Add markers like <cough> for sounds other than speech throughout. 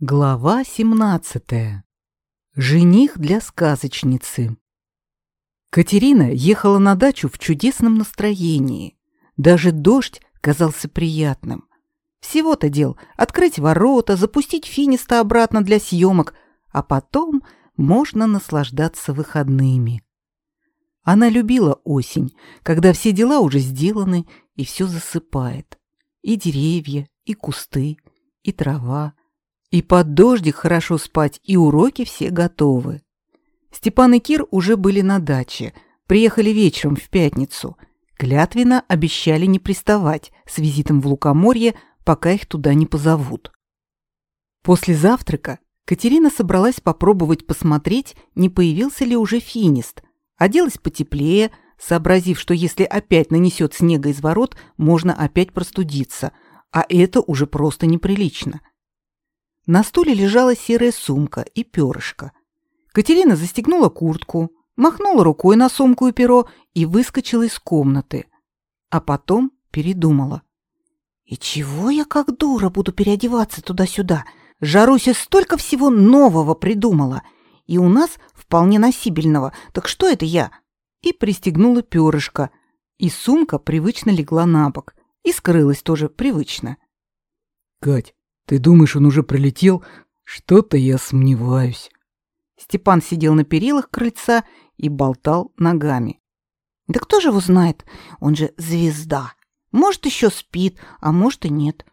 Глава 17. Жених для сказочницы. Катерина ехала на дачу в чудесном настроении. Даже дождь казался приятным. Всего-то дел — открыть ворота, запустить Финиста обратно для съемок, а потом можно наслаждаться выходными. Она любила осень, когда все дела уже сделаны и все засыпает. И деревья, и кусты, и трава, и под дождик хорошо спать, и уроки все готовы. Степан и Кир уже были на даче, приехали вечером в пятницу. Клятвенно обещали не приставать с визитом в Лукоморье, пока их туда не позовут. После завтрака Катерина собралась попробовать посмотреть, не появился ли уже финист. Оделась потеплее, сообразив, что если опять нанесет снега из ворот, можно опять простудиться, а это уже просто неприлично. На стуле лежала серая сумка и перышко. Катерина застегнула куртку, махнула рукой на сумку и перо и выскочила из комнаты. А потом передумала. «И чего я как дура буду переодеваться туда-сюда? Жаруся столько всего нового придумала. И у нас вполне носибельного. Так что это я?» И пристегнула перышко. И сумка привычно легла на бок. И скрылась тоже привычно. «Кать, ты думаешь, он уже прилетел? Что-то я сомневаюсь. Степан сидел на перилах крыльца и болтал ногами. Да кто же его знает? Он же звезда. Может, еще спит, а может и нет.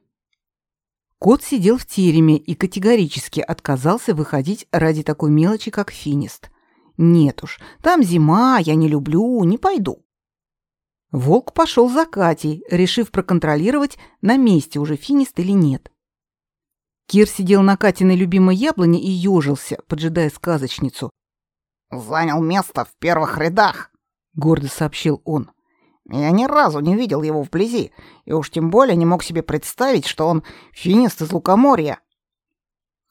Кот сидел в тереме и категорически отказался выходить ради такой мелочи, как финист. Нет уж, там зима, я не люблю, не пойду. Волк пошел за Катей, решив проконтролировать, на месте уже финист или нет. Кир сидел на Катиной любимой яблоне и ежился, поджидая сказочницу. «Занял место в первых рядах», — гордо сообщил он. «Я ни разу не видел его вблизи, и уж тем более не мог себе представить, что он финист из Лукоморья».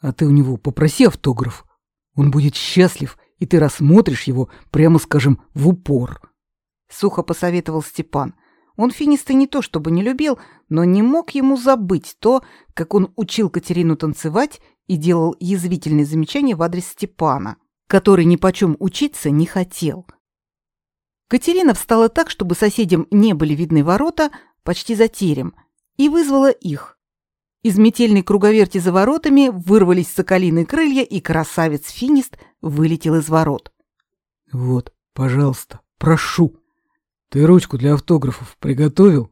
«А ты у него попроси автограф. Он будет счастлив, и ты рассмотришь его, прямо скажем, в упор», — сухо посоветовал Степан. Он Финиста не то чтобы не любил, но не мог ему забыть то, как он учил Катерину танцевать и делал язвительные замечания в адрес Степана, который ни почем учиться не хотел. Катерина встала так, чтобы соседям не были видны ворота, почти за терем, и вызвала их. Из метельной круговерти за воротами вырвались соколиные крылья, и красавец Финист вылетел из ворот. «Вот, пожалуйста, прошу», ты ручку для автографов приготовил?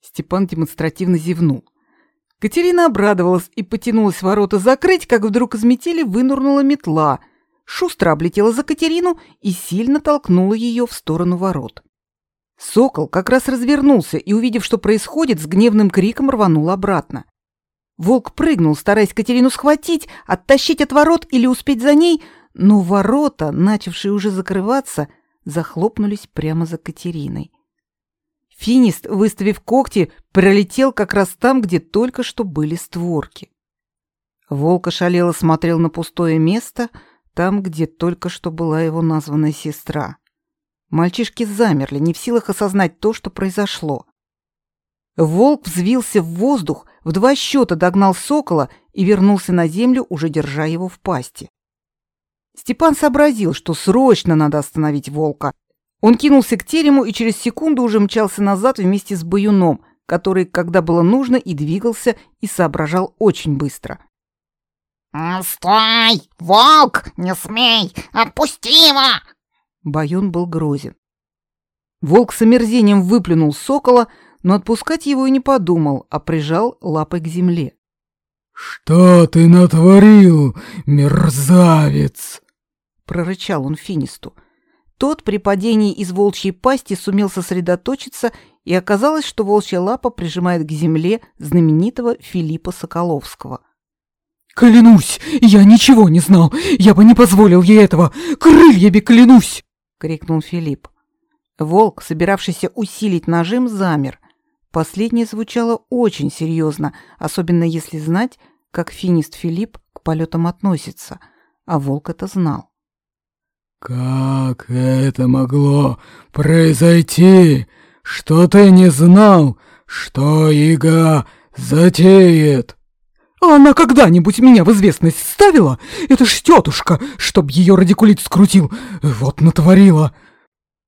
Степан демонстративно зевнул. Катерина обрадовалась и потянулась ворота закрыть, как вдруг из метели вынурнула метла. Шустро облетела за Катерину и сильно толкнула ее в сторону ворот. Сокол как раз развернулся и, увидев, что происходит, с гневным криком рванул обратно. Волк прыгнул, стараясь Катерину схватить, оттащить от ворот или успеть за ней, но ворота, начавшие уже закрываться, — захлопнулись прямо за Катериной. Финист, выставив когти, пролетел как раз там, где только что были створки. Волк ошалело смотрел на пустое место, там, где только что была его названная сестра. Мальчишки замерли, не в силах осознать то, что произошло. Волк взвился в воздух, в два счета догнал сокола и вернулся на землю, уже держа его в пасти. Степан сообразил, что срочно надо остановить волка. Он кинулся к терему и через секунду уже мчался назад вместе с баюном, который, когда было нужно, и двигался, и соображал очень быстро. «Стой! Волк! Не смей! Отпусти его!» Баюн был грозен. Волк с омерзением выплюнул сокола, но отпускать его и не подумал, а прижал лапой к земле. «Что ты натворил, мерзавец?» Прорычал он Финисту. Тот при падении из волчьей пасти сумел сосредоточиться, и оказалось, что волчья лапа прижимает к земле знаменитого Филиппа Соколовского. «Клянусь, я ничего не знал! Я бы не позволил ей этого! Крыльями клянусь!» — крикнул Филипп. Волк, собиравшийся усилить нажим, замер. Последнее звучало очень серьезно, особенно если знать, как финист Филипп к полетам относится, а волк это знал. «Как это могло произойти, что ты не знал, что Ига затеет?» А она когда-нибудь меня в известность ставила? Это ж тетушка, чтоб ее радикулит скрутил. Вот натворила.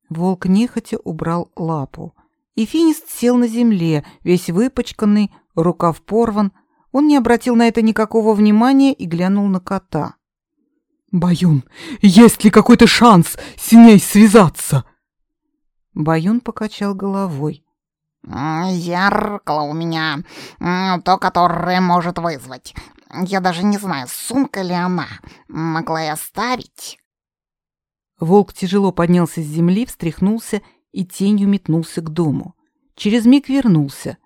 Волк нехотя убрал лапу. И Финист сел на земле, весь выпачканный, рукав порван. Он не обратил на это никакого внимания и глянул на кота. «Баюн, есть ли какой-то шанс с ней связаться?» Баюн покачал головой. «Зеркало у меня, то, которое может вызвать. Я даже не знаю, сумка ли она. Могла я оставить?» Волк тяжело поднялся с земли, встряхнулся и тенью метнулся к дому. Через миг вернулся.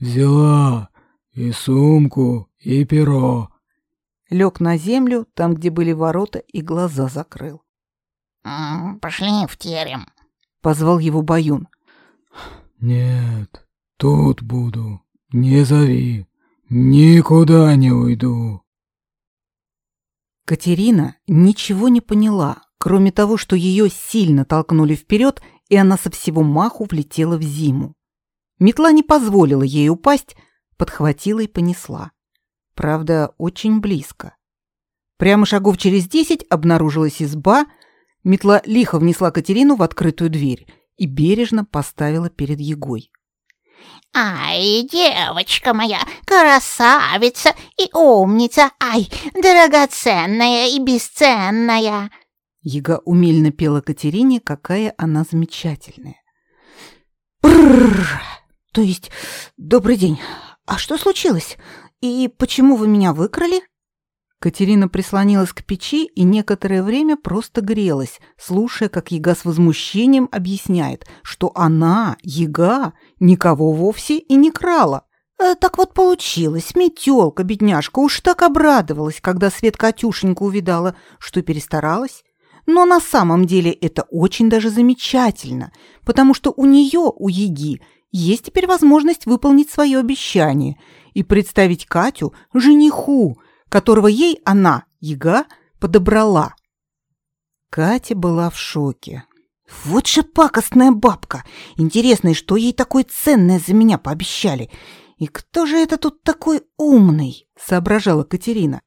«Взяла и сумку, и перо». Лег на землю, там, где были ворота, и глаза закрыл. «Пошли в терем», — позвал его Баюн. «Нет, тут буду. Не зови. Никуда не уйду». Катерина ничего не поняла, кроме того, что ее сильно толкнули вперед, и она со всего маху влетела в зиму. Метла не позволила ей упасть, подхватила и понесла. Правда, очень близко. Прямо шагов через десять обнаружилась изба, метла лихо внесла Катерину в открытую дверь и бережно поставила перед Егой. «Ай, девочка моя, красавица и умница, ай, драгоценная и бесценная!» Ега умельно пела Катерине, какая она замечательная. «Брррр! То есть, добрый день. А что случилось? И почему вы меня выкрали?» Катерина прислонилась к печи и некоторое время просто грелась, слушая, как Яга с возмущением объясняет, что она, Яга, никого вовсе и не крала. Э, так вот получилось, метелка, бедняжка, уж так обрадовалась, когда Свет Катюшеньку увидала, что перестаралась. Но на самом деле это очень даже замечательно, потому что у нее, у Яги, есть теперь возможность выполнить свое обещание и представить Катю жениху, которого ей она, Яга, подобрала. Катя была в шоке. Вот же пакостная бабка! Интересно, что ей такое ценное за меня пообещали? И кто же это тут такой умный? Соображала Катерина.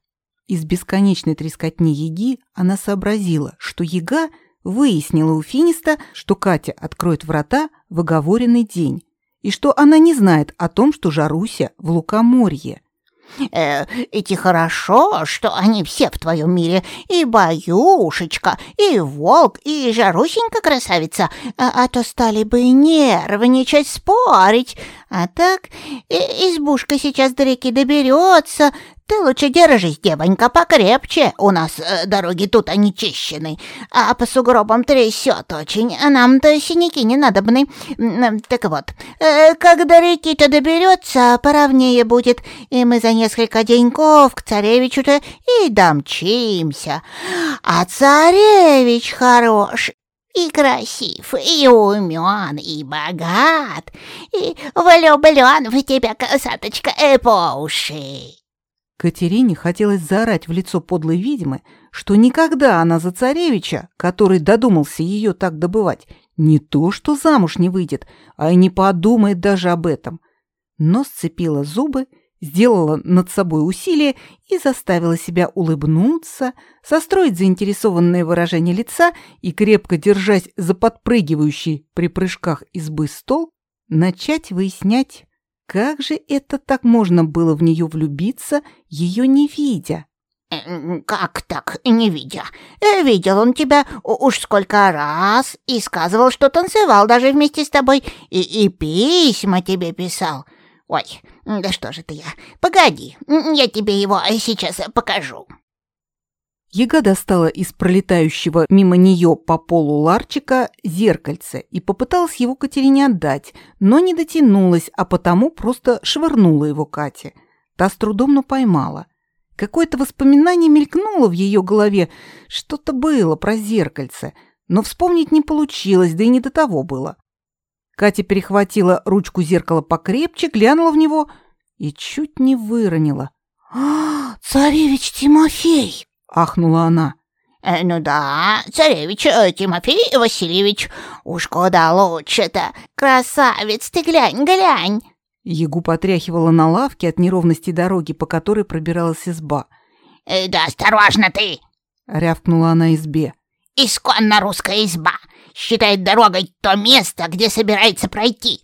Из бесконечной трескотни Яги она сообразила, что Яга выяснила у Финиста, что Катя откроет врата в оговоренный день, и что она не знает о том, что Жаруся в Лукоморье. Э, эти хорошо, что они все в твоем мире. И Баюшечка, и Волк, и Жарусенька красавица. А, а то стали бы нервничать, спорить. А так, избушка сейчас до реки доберется, ты лучше держись, девонька, покрепче. У нас э, дороги тут они чищены, а по сугробам трясет очень. А нам-то синяки не надобны. Так вот, э, когда реки-то доберется, поровнее будет, и мы за несколько деньков к царевичу-то и домчимся. А царевич хорош, и красив, и умен, и богат, и влюблен в тебя, косаточка, и по уши. Катерине хотелось заорать в лицо подлой ведьмы, что никогда она за царевича, который додумался ее так добывать, не то что замуж не выйдет, а и не подумает даже об этом. Но сцепила зубы, сделала над собой усилие и заставила себя улыбнуться, состроить заинтересованное выражение лица и, крепко держась за подпрыгивающий при прыжках избы стол, начать выяснять, как же это так можно было в нее влюбиться, ее не видя? Э, «Как так, не видя? Э, видел он тебя уж сколько раз и сказывал, что танцевал даже вместе с тобой, и, и письма тебе писал. Ой, да что же ты я? Погоди, я тебе его сейчас покажу». Ега достала из пролетающего мимо нее по полу ларчика зеркальце и попыталась его Катерине отдать, но не дотянулась, а потому просто швырнула его Кате. Та с трудом, но поймала. Какое-то воспоминание мелькнуло в ее голове, что-то было про зеркальце, но вспомнить не получилось, да и не до того было. Катя перехватила ручку зеркала покрепче, глянула в него и чуть не выронила. «А, царевич Тимофей!» ахнула она. Э, «Ну да, царевич э, Тимофей Васильевич, уж куда лучше-то. Красавец ты, глянь, глянь!» Ягу потряхивала на лавке от неровности дороги, по которой пробиралась изба. «Э, «Да осторожно ты!» — рявкнула она избе. «Исконно русская изба! Считает дорогой то место, где собирается пройти.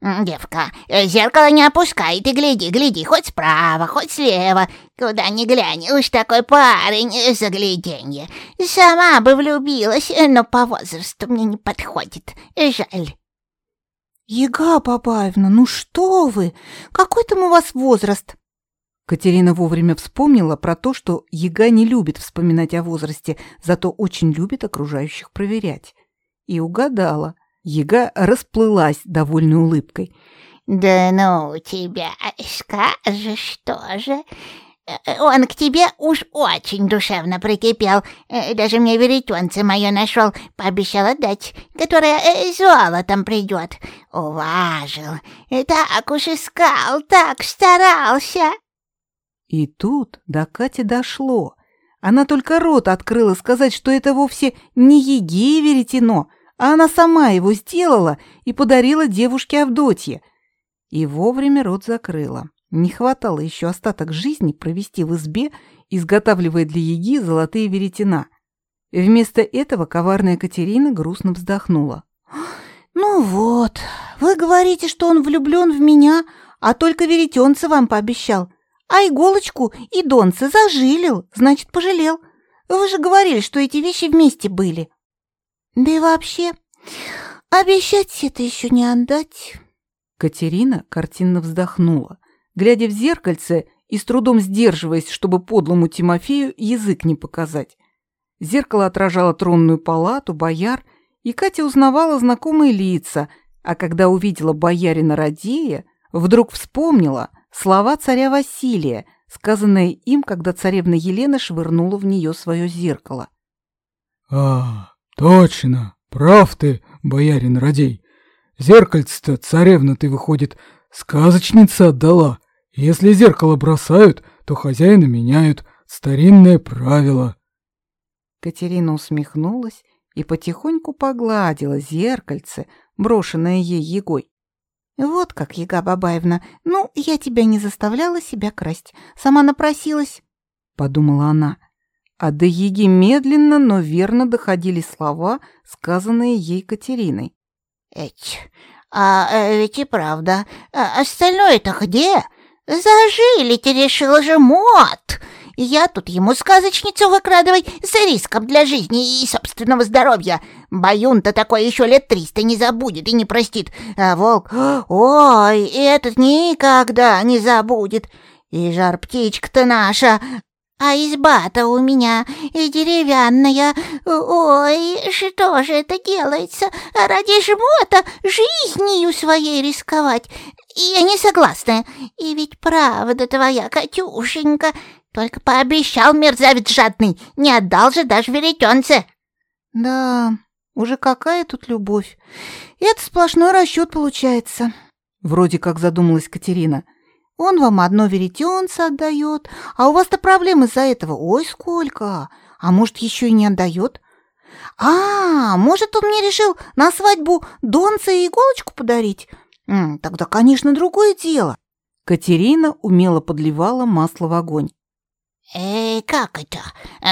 Девка, э, зеркало не опускай, ты гляди, гляди, хоть справа, хоть слева, куда ни глянь, уж такой парень, э, загляденье. Сама бы влюбилась, э, но по возрасту мне не подходит, жаль. Ега Бабаевна, ну что вы, какой там у вас возраст? Катерина вовремя вспомнила про то, что Ега не любит вспоминать о возрасте, зато очень любит окружающих проверять. И угадала. Ега расплылась довольной улыбкой. «Да ну тебя, скажешь тоже. Он к тебе уж очень душевно прикипел. Даже мне веретенце мое нашел, пообещал отдать, которое э, золотом придет. Уважил. Так уж искал, так старался». И тут до Кати дошло. Она только рот открыла сказать, что это вовсе не еге веретено — а она сама его сделала и подарила девушке Авдотье. И вовремя рот закрыла. Не хватало еще остаток жизни провести в избе, изготавливая для Еги золотые веретена. Вместо этого коварная Катерина грустно вздохнула. «Ну вот, вы говорите, что он влюблен в меня, а только веретенце вам пообещал. А иголочку и донце зажилил, значит, пожалел. Вы же говорили, что эти вещи вместе были». Да и вообще, обещать это еще не отдать. Катерина картинно вздохнула, глядя в зеркальце и с трудом сдерживаясь, чтобы подлому Тимофею язык не показать. Зеркало отражало тронную палату, бояр, и Катя узнавала знакомые лица, а когда увидела боярина Радея, вдруг вспомнила слова царя Василия, сказанные им, когда царевна Елена швырнула в нее свое зеркало. «А, Точно, прав ты, боярин Радей. Зеркальце-то царевна ты, выходит, сказочница отдала. Если зеркало бросают, то хозяина меняют. Старинное правило. Катерина усмехнулась и потихоньку погладила зеркальце, брошенное ей Егой. «Вот как, Ега Бабаевна, ну, я тебя не заставляла себя красть, сама напросилась», — подумала она а до Еги медленно, но верно доходили слова, сказанные ей Катериной. «Эть, а э, ведь и правда, а остальное-то где? Зажили ты решил же мод!» Я тут ему сказочницу выкрадывай с риском для жизни и собственного здоровья. Баюн-то такой еще лет триста не забудет и не простит. А волк, ой, этот никогда не забудет. И жар птичка-то наша, а изба-то у меня и деревянная. Ой, что же это делается? Ради жмота жизнью своей рисковать. Я не согласна. И ведь правда твоя, Катюшенька. Только пообещал мерзавец жадный, не отдал же даже веретенце. Да, уже какая тут любовь. Это сплошной расчет получается. Вроде как задумалась Катерина. Он вам одно веретенце отдает, а у вас-то проблем из-за этого. Ой, сколько! А может, еще и не отдает? А, может, он мне решил на свадьбу донца и иголочку подарить? М, тогда, конечно, другое дело. Катерина умело подливала масло в огонь. «Эй, как это?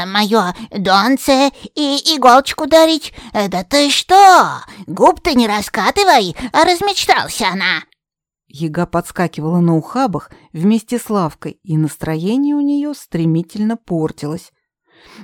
Мое донце и иголочку дарить? Да ты что? Губ ты не раскатывай, а размечтался она!» Ега подскакивала на ухабах вместе с лавкой, и настроение у нее стремительно портилось.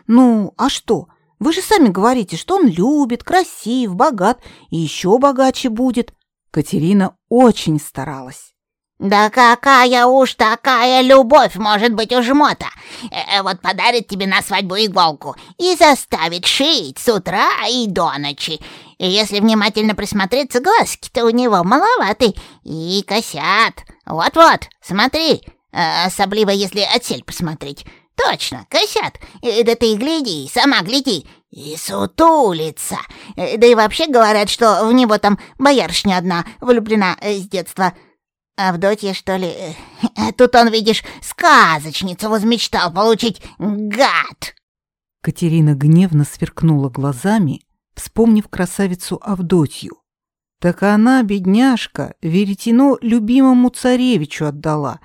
«Ну, а что? Вы же сами говорите, что он любит, красив, богат и еще богаче будет». Катерина очень старалась. «Да какая уж такая любовь может быть у жмота! Э, вот подарит тебе на свадьбу иголку и заставит шить с утра и до ночи. И если внимательно присмотреться, глазки-то у него маловаты и косят. Вот-вот, смотри, э, особливо если отсель посмотреть. Точно, косят. Э, да ты гляди, сама гляди. И сутулится. Да и вообще говорят, что в него там боярышня одна влюблена с детства – Авдотья, что ли? Э, тут он, видишь, сказочницу возмечтал получить, гад!» Катерина гневно сверкнула глазами, вспомнив красавицу Авдотью. Так она, бедняжка, веретено любимому царевичу отдала.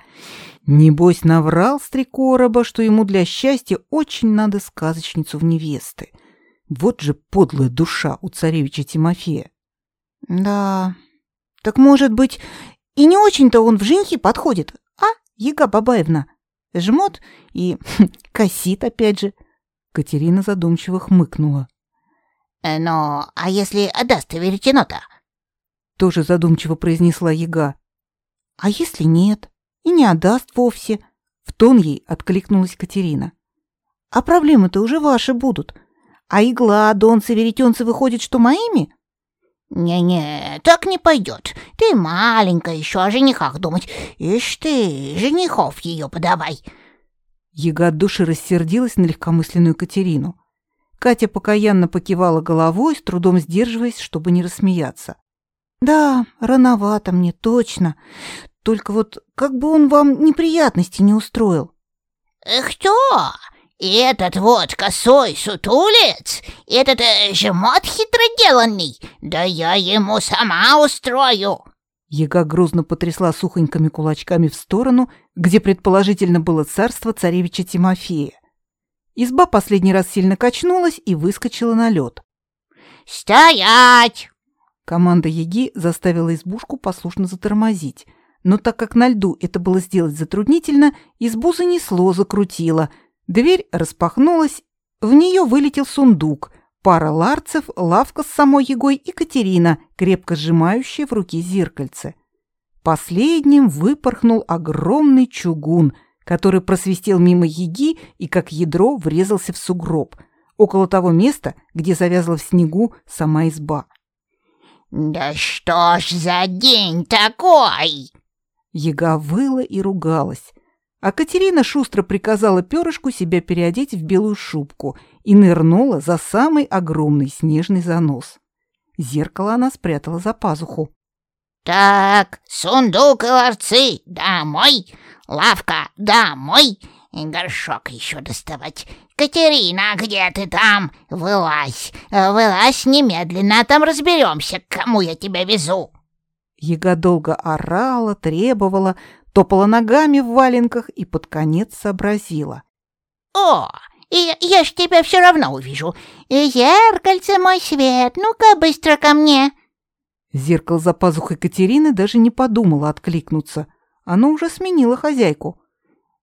Небось, наврал стрекороба, что ему для счастья очень надо сказочницу в невесты. Вот же подлая душа у царевича Тимофея. Да, так может быть, и не очень-то он в женихи подходит, а, Ега Бабаевна? Жмот и <laughs> косит опять же. Катерина задумчиво хмыкнула. Э, «Но а если отдаст веретено-то?» Тоже задумчиво произнесла яга. «А если нет? И не отдаст вовсе?» В тон ей откликнулась Катерина. «А проблемы-то уже ваши будут. А игла, донцы, веретенцы выходят, что моими?» «Не-не, так не пойдет. Ты маленькая еще о женихах думать. Ишь ты, женихов ее подавай!» Яга от души рассердилась на легкомысленную Катерину. Катя покаянно покивала головой, с трудом сдерживаясь, чтобы не рассмеяться. «Да, рановато мне, точно. Только вот как бы он вам неприятности не устроил». «Кто? Этот вот косой сутулец? Этот э, жмот хитроделанный? Да я ему сама устрою!» Яга грузно потрясла сухонькими кулачками в сторону, где предположительно было царство царевича Тимофея. Изба последний раз сильно качнулась и выскочила на лед. «Стоять!» Команда Яги заставила избушку послушно затормозить, но так как на льду это было сделать затруднительно, избу занесло, закрутило. Дверь распахнулась, в нее вылетел сундук, пара ларцев, лавка с самой Егой и Катерина, крепко сжимающая в руке зеркальце. Последним выпорхнул огромный чугун — который просвистел мимо еги и как ядро врезался в сугроб, около того места, где завязла в снегу сама изба. «Да что ж за день такой?» Ега выла и ругалась, а Катерина шустро приказала перышку себя переодеть в белую шубку и нырнула за самый огромный снежный занос. Зеркало она спрятала за пазуху. «Так, сундук и ларцы домой, лавка домой, и горшок еще доставать. Катерина, где ты там? Вылазь, вылазь немедленно, а там разберемся, к кому я тебя везу». Яга долго орала, требовала, топала ногами в валенках и под конец сообразила. «О, и я ж тебя все равно увижу. Зеркальце мой свет, ну-ка быстро ко мне!» Зеркало за пазухой Катерины даже не подумало откликнуться. Оно уже сменило хозяйку.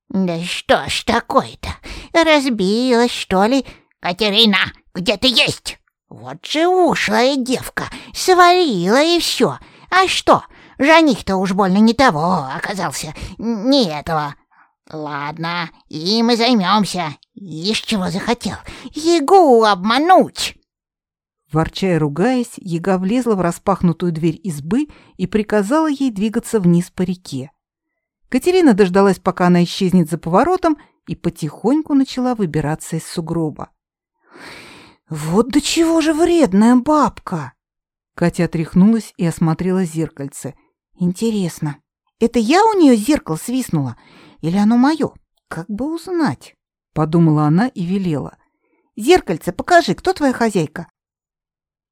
«Да что ж такое-то? Разбилась, что ли? Катерина, где ты есть? Вот же ушлая девка, свалила и все. А что, жених-то уж больно не того оказался, не этого. Ладно, и займемся. Ишь чего захотел, Егу обмануть!» Ворча и ругаясь, яга влезла в распахнутую дверь избы и приказала ей двигаться вниз по реке. Катерина дождалась, пока она исчезнет за поворотом, и потихоньку начала выбираться из сугроба. «Вот до чего же вредная бабка!» Катя отряхнулась и осмотрела зеркальце. «Интересно, это я у нее зеркало свистнула? Или оно мое? Как бы узнать?» Подумала она и велела. «Зеркальце, покажи, кто твоя хозяйка?»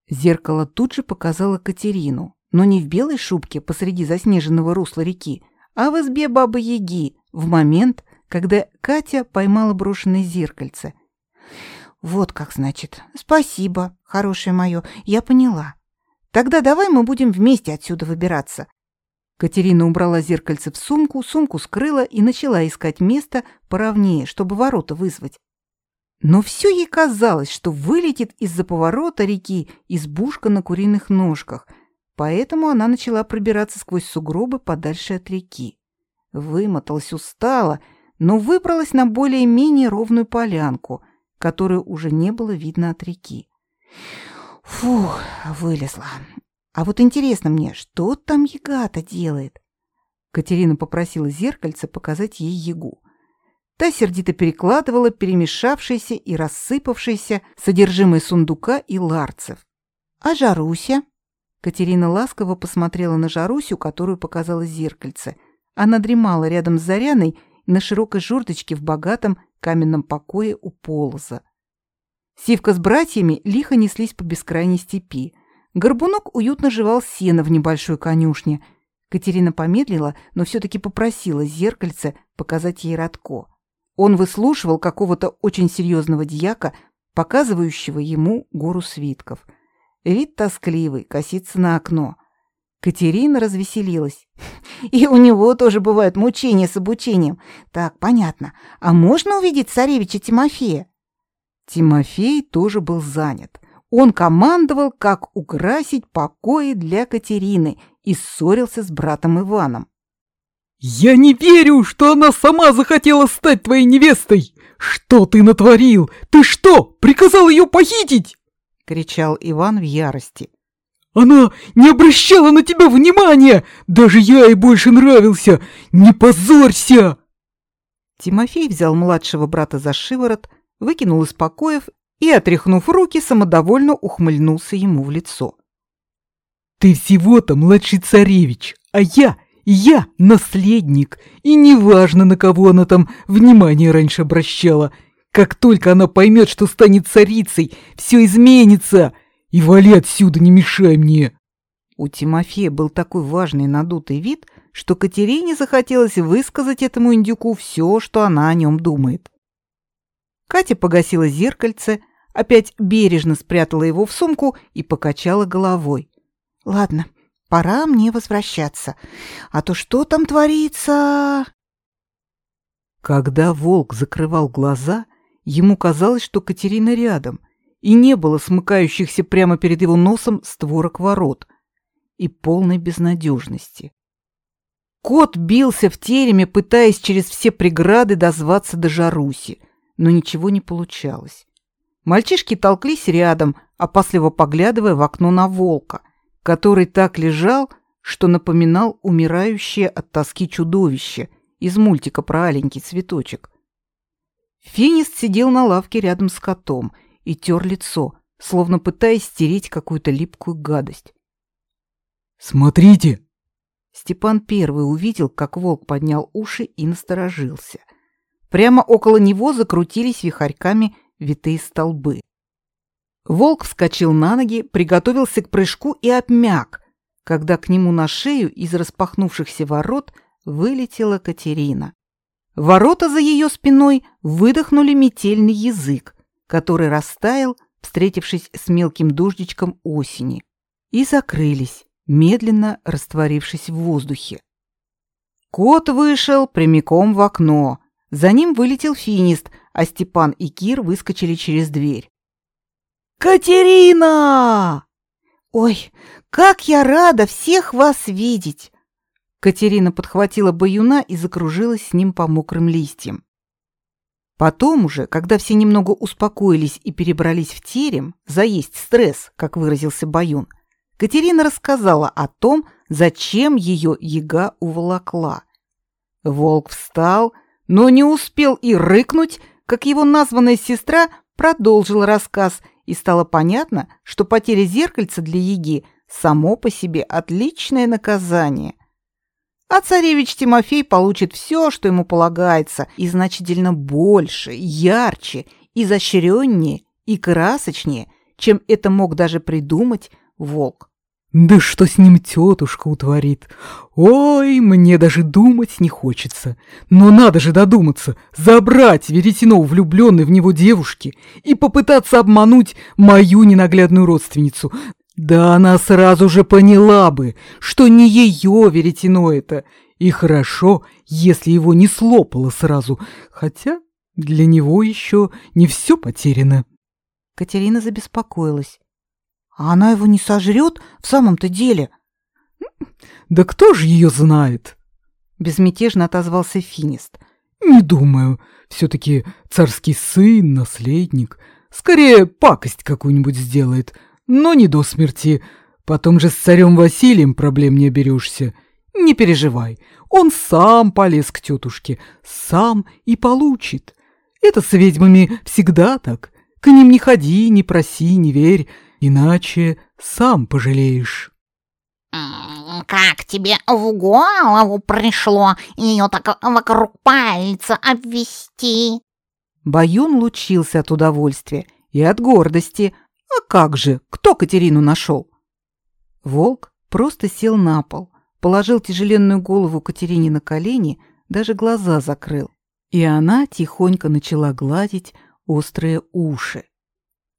Зеркало тут же показало Катерину, но не в белой шубке посреди заснеженного русла реки, а в избе Бабы-Яги в момент, когда Катя поймала брошенное зеркальце. «Вот как значит. Спасибо, хорошее мое, я поняла. Тогда давай мы будем вместе отсюда выбираться». Катерина убрала зеркальце в сумку, сумку скрыла и начала искать место поровнее, чтобы ворота вызвать. Но все ей казалось, что вылетит из-за поворота реки избушка на куриных ножках, поэтому она начала пробираться сквозь сугробы подальше от реки. Вымоталась, устала, но выбралась на более-менее ровную полянку, которую уже не было видно от реки. Фух, вылезла. А вот интересно мне, что там Ягата делает? Катерина попросила зеркальце показать ей Ягу. Та сердито перекладывала перемешавшиеся и рассыпавшиеся содержимое сундука и ларцев. «А Жаруся?» Катерина ласково посмотрела на Жарусю, которую показала зеркальце. Она дремала рядом с Заряной на широкой жердочке в богатом каменном покое у полоза. Сивка с братьями лихо неслись по бескрайней степи. Горбунок уютно жевал сено в небольшой конюшне. Катерина помедлила, но все-таки попросила зеркальце показать ей Радко. Он выслушивал какого-то очень серьезного дьяка, показывающего ему гору свитков. Вид тоскливый, косится на окно. Катерина развеселилась. <laughs> И у него тоже бывают мучения с обучением. Так, понятно. А можно увидеть царевича Тимофея? Тимофей тоже был занят. Он командовал, как украсить покои для Катерины и ссорился с братом Иваном. «Я не верю, что она сама захотела стать твоей невестой! Что ты натворил? Ты что, приказал ее похитить?» — кричал Иван в ярости. «Она не обращала на тебя внимания! Даже я ей больше нравился! Не позорься!» Тимофей взял младшего брата за шиворот, выкинул из покоев и, отряхнув руки, самодовольно ухмыльнулся ему в лицо. «Ты всего-то младший царевич, а я, я наследник, и неважно, на кого она там внимание раньше обращала. Как только она поймет, что станет царицей, все изменится, и вали отсюда, не мешай мне!» У Тимофея был такой важный надутый вид, что Катерине захотелось высказать этому индюку все, что она о нем думает. Катя погасила зеркальце, опять бережно спрятала его в сумку и покачала головой. Ладно, пора мне возвращаться. А то что там творится? Когда волк закрывал глаза, ему казалось, что Катерина рядом, и не было смыкающихся прямо перед его носом створок ворот и полной безнадежности. Кот бился в тереме, пытаясь через все преграды дозваться до Жаруси, но ничего не получалось. Мальчишки толклись рядом, опасливо поглядывая в окно на волка, который так лежал, что напоминал умирающее от тоски чудовище из мультика про аленький цветочек. Финист сидел на лавке рядом с котом и тер лицо, словно пытаясь стереть какую-то липкую гадость. «Смотрите!» Степан первый увидел, как волк поднял уши и насторожился – Прямо около него закрутились вихарьками витые столбы. Волк вскочил на ноги, приготовился к прыжку и обмяк, когда к нему на шею из распахнувшихся ворот вылетела Катерина. Ворота за ее спиной выдохнули метельный язык, который растаял, встретившись с мелким дождичком осени, и закрылись, медленно растворившись в воздухе. Кот вышел прямиком в окно, за ним вылетел финист, а Степан и Кир выскочили через дверь. «Катерина!» «Ой, как я рада всех вас видеть!» Катерина подхватила баюна и закружилась с ним по мокрым листьям. Потом уже, когда все немного успокоились и перебрались в терем, заесть стресс, как выразился Баюн, Катерина рассказала о том, зачем ее яга уволокла. Волк встал, но не успел и рыкнуть, как его названная сестра продолжила рассказ, и стало понятно, что потеря зеркальца для Еги само по себе отличное наказание. А царевич Тимофей получит все, что ему полагается, и значительно больше, ярче, изощреннее и красочнее, чем это мог даже придумать волк. Да что с ним тетушка утворит? Ой, мне даже думать не хочется. Но надо же додуматься, забрать веретено влюбленной в него девушки и попытаться обмануть мою ненаглядную родственницу. Да она сразу же поняла бы, что не ее веретено это. И хорошо, если его не слопало сразу, хотя для него еще не все потеряно. Катерина забеспокоилась. А она его не сожрет в самом-то деле? Да кто же ее знает? Безмятежно отозвался Финист. Не думаю. Все-таки царский сын, наследник. Скорее, пакость какую-нибудь сделает. Но не до смерти. Потом же с царем Василием проблем не оберешься. Не переживай. Он сам полез к тетушке. Сам и получит. Это с ведьмами всегда так. К ним не ходи, не проси, не верь иначе сам пожалеешь. «Как тебе в голову пришло ее так вокруг пальца обвести?» Баюн лучился от удовольствия и от гордости. А как же, кто Катерину нашел? Волк просто сел на пол, положил тяжеленную голову Катерине на колени, даже глаза закрыл. И она тихонько начала гладить острые уши.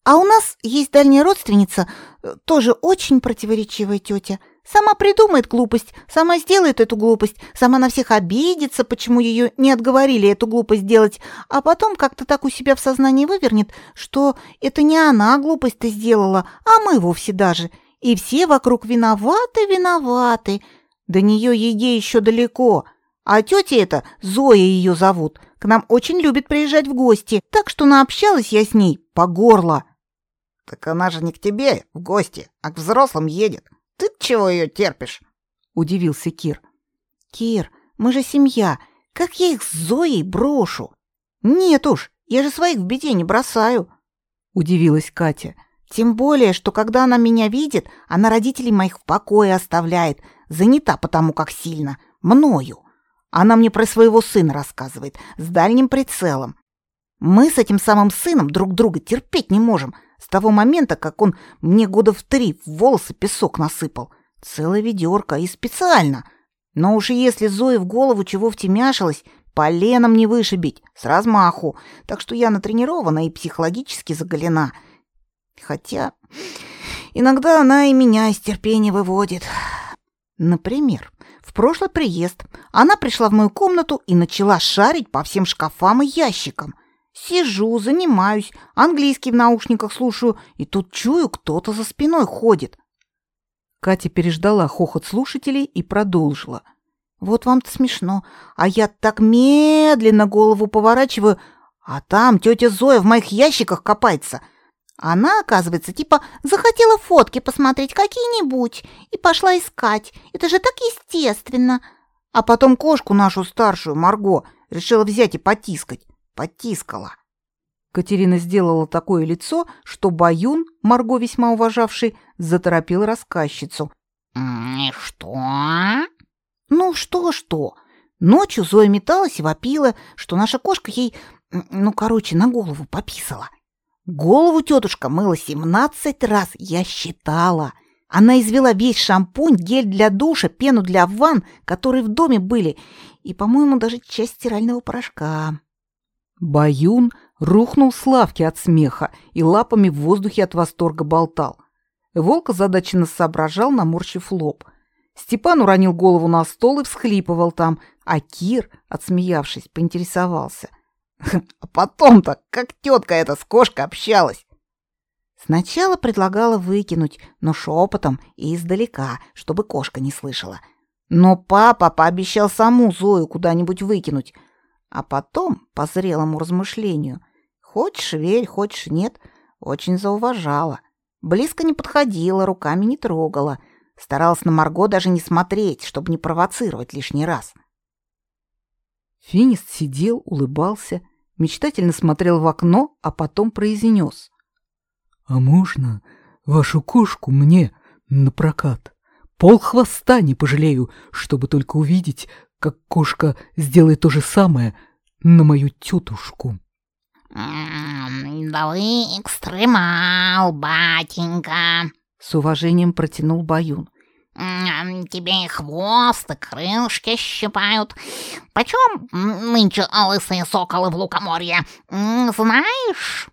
А у нас есть дальняя родственница, э, тоже очень противоречивая тетя. Сама придумает глупость, сама сделает эту глупость, сама на всех обидится, почему ее не отговорили эту глупость делать, а потом как-то так у себя в сознании вывернет, что это не она глупость-то сделала, а мы вовсе даже. И все вокруг виноваты, виноваты. До нее еде еще далеко. А тетя эта, Зоя ее зовут, к нам очень любит приезжать в гости, так что наобщалась я с ней по горло. Так она же не к тебе в гости, а к взрослым едет. Ты чего ее терпишь? Удивился Кир. Кир, мы же семья. Как я их с Зоей брошу? Нет уж, я же своих в беде не бросаю. Удивилась Катя. Тем более, что когда она меня видит, она родителей моих в покое оставляет, занята потому как сильно, мною. Она мне про своего сына рассказывает, с дальним прицелом. Мы с этим самым сыном друг друга терпеть не можем, с того момента, как он мне года в три в волосы песок насыпал. Целая ведерко и специально. Но уж если Зоe в голову чего втемяшилась, поленом не вышибить, с размаху. Так что я натренирована и психологически заголена. Хотя иногда она и меня из терпения выводит. Например, в прошлый приезд она пришла в мою комнату и начала шарить по всем шкафам и ящикам. Сижу, занимаюсь, английский в наушниках слушаю, и тут чую, кто-то за спиной ходит. Катя переждала хохот слушателей и продолжила. Вот вам-то смешно, а я так медленно голову поворачиваю, а там тетя Зоя в моих ящиках копается — она, оказывается, типа захотела фотки посмотреть какие-нибудь и пошла искать. Это же так естественно. А потом кошку нашу старшую, Марго, решила взять и потискать. Потискала. Катерина сделала такое лицо, что Баюн, Марго весьма уважавший, заторопил рассказчицу. «И что?» «Ну, что-что?» Ночью Зоя металась и вопила, что наша кошка ей, ну, короче, на голову пописала. Голову тетушка мыла семнадцать раз, я считала. Она извела весь шампунь, гель для душа, пену для ванн, которые в доме были, и, по-моему, даже часть стирального порошка. Баюн рухнул с лавки от смеха и лапами в воздухе от восторга болтал. Волк озадаченно соображал, наморщив лоб. Степан уронил голову на стол и всхлипывал там, а Кир, отсмеявшись, поинтересовался. А потом-то, как тетка эта с кошкой общалась? Сначала предлагала выкинуть, но шепотом и издалека, чтобы кошка не слышала. Но папа пообещал саму Зою куда-нибудь выкинуть. А потом, по зрелому размышлению, хочешь верь, хочешь нет, очень зауважала. Близко не подходила, руками не трогала. Старалась на Марго даже не смотреть, чтобы не провоцировать лишний раз. — Финист сидел, улыбался, мечтательно смотрел в окно, а потом произнес. «А можно вашу кошку мне на прокат? Пол хвоста не пожалею, чтобы только увидеть, как кошка сделает то же самое на мою тетушку». «Да вы экстремал, батенька!» — с уважением протянул Баюн. Тебе и хвост, и крылышки щипают. Почем нынче лысые соколы в лукоморье? Знаешь?»